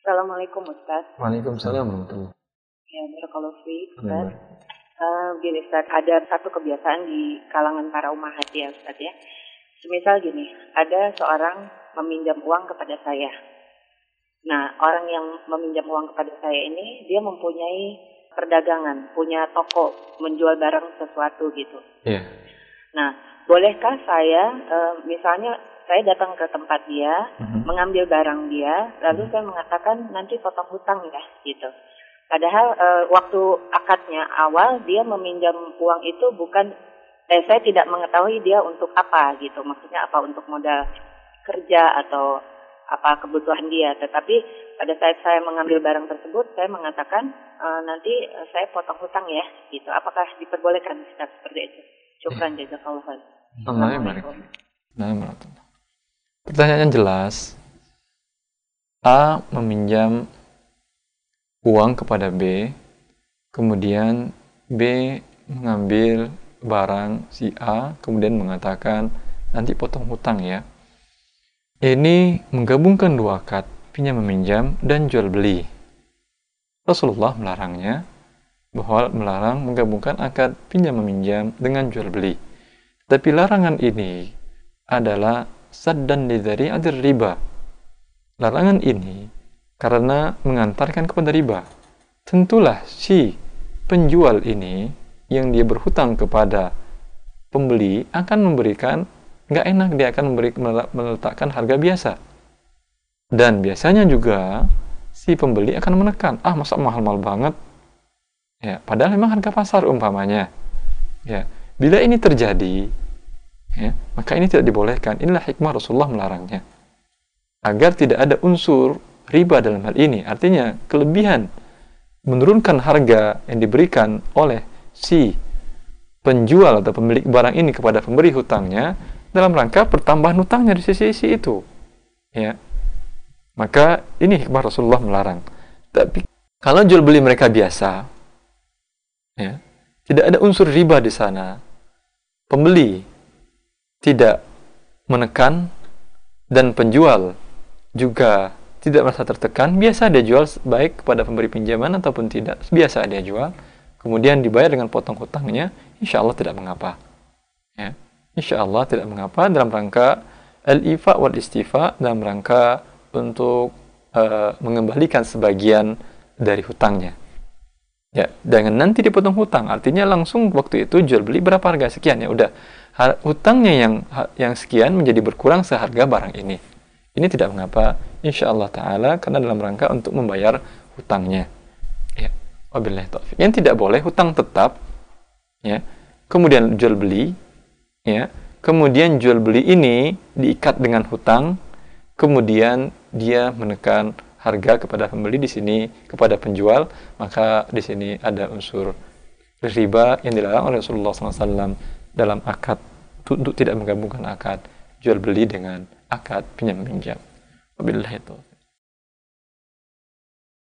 Assalamualaikum Ustaz. Waalaikumsalam warahmatullahi Ya, barakallahu fiik Ustaz. Uh, gini Ustaz, ada satu kebiasaan di kalangan para umahat ya Ustaz ya. Semisal gini, ada seorang meminjam uang kepada saya. Nah, orang yang meminjam uang kepada saya ini, dia mempunyai perdagangan, punya toko, menjual barang sesuatu gitu. Iya. Nah, bolehkah saya, uh, misalnya saya datang ke tempat dia, Mhm. mengambil barang dia, lalu saya mengatakan nanti potong hutang ya, gitu. Padahal eh, waktu akadnya awal dia meminjam uang itu bukan, eh saya tidak mengetahui dia untuk apa gitu, maksudnya apa untuk modal kerja atau apa kebutuhan dia. Tetapi pada saat saya mengambil barang tersebut, saya mengatakan eh, nanti eh, saya potong hutang ya, gitu. Apakah diperbolehkan seperti itu? Syukran jazakallah. Allah. Nah. Pertanyaannya jelas. A meminjam uang kepada B, kemudian B mengambil barang si A, kemudian mengatakan nanti potong hutang ya. Ini menggabungkan dua akad, pinjam meminjam dan jual beli. Rasulullah melarangnya bahwa melarang menggabungkan akad pinjam meminjam dengan jual beli. Tapi larangan ini adalah saddan lidari adir riba. Larangan ini karena mengantarkan kepada riba. Tentulah si penjual ini yang dia berhutang kepada pembeli akan memberikan nggak enak dia akan memberi meletakkan harga biasa. Dan biasanya juga si pembeli akan menekan, ah masa mahal-mahal banget. Ya, padahal memang harga pasar umpamanya. Ya, bila ini terjadi, ya, maka ini tidak dibolehkan. Inilah hikmah Rasulullah melarangnya. Agar tidak ada unsur riba dalam hal ini. Artinya kelebihan menurunkan harga yang diberikan oleh si penjual atau pemilik barang ini kepada pemberi hutangnya dalam rangka pertambahan hutangnya di sisi-sisi itu. Ya. Maka ini hikmah Rasulullah melarang. Tapi kalau jual beli mereka biasa, ya, tidak ada unsur riba di sana. Pembeli tidak menekan dan penjual juga tidak merasa tertekan, biasa dia jual baik kepada pemberi pinjaman ataupun tidak, biasa dia jual, kemudian dibayar dengan potong hutangnya, insya Allah tidak mengapa. Ya. Insya Allah tidak mengapa dalam rangka al-ifa wal istifa dalam rangka untuk uh, mengembalikan sebagian dari hutangnya. Ya, dengan nanti dipotong hutang, artinya langsung waktu itu jual beli berapa harga sekian ya udah hutangnya yang yang sekian menjadi berkurang seharga barang ini. Ini tidak mengapa, insya Allah Taala karena dalam rangka untuk membayar hutangnya. Ya, wabillahi taufik. Yang tidak boleh hutang tetap, ya, kemudian jual beli, ya, kemudian jual beli ini diikat dengan hutang, kemudian dia menekan harga kepada pembeli di sini kepada penjual maka di sini ada unsur riba yang dilarang oleh Rasulullah SAW dalam akad untuk tidak menggabungkan akad jual beli dengan akad pinjam pinjam. Wabillahi itu.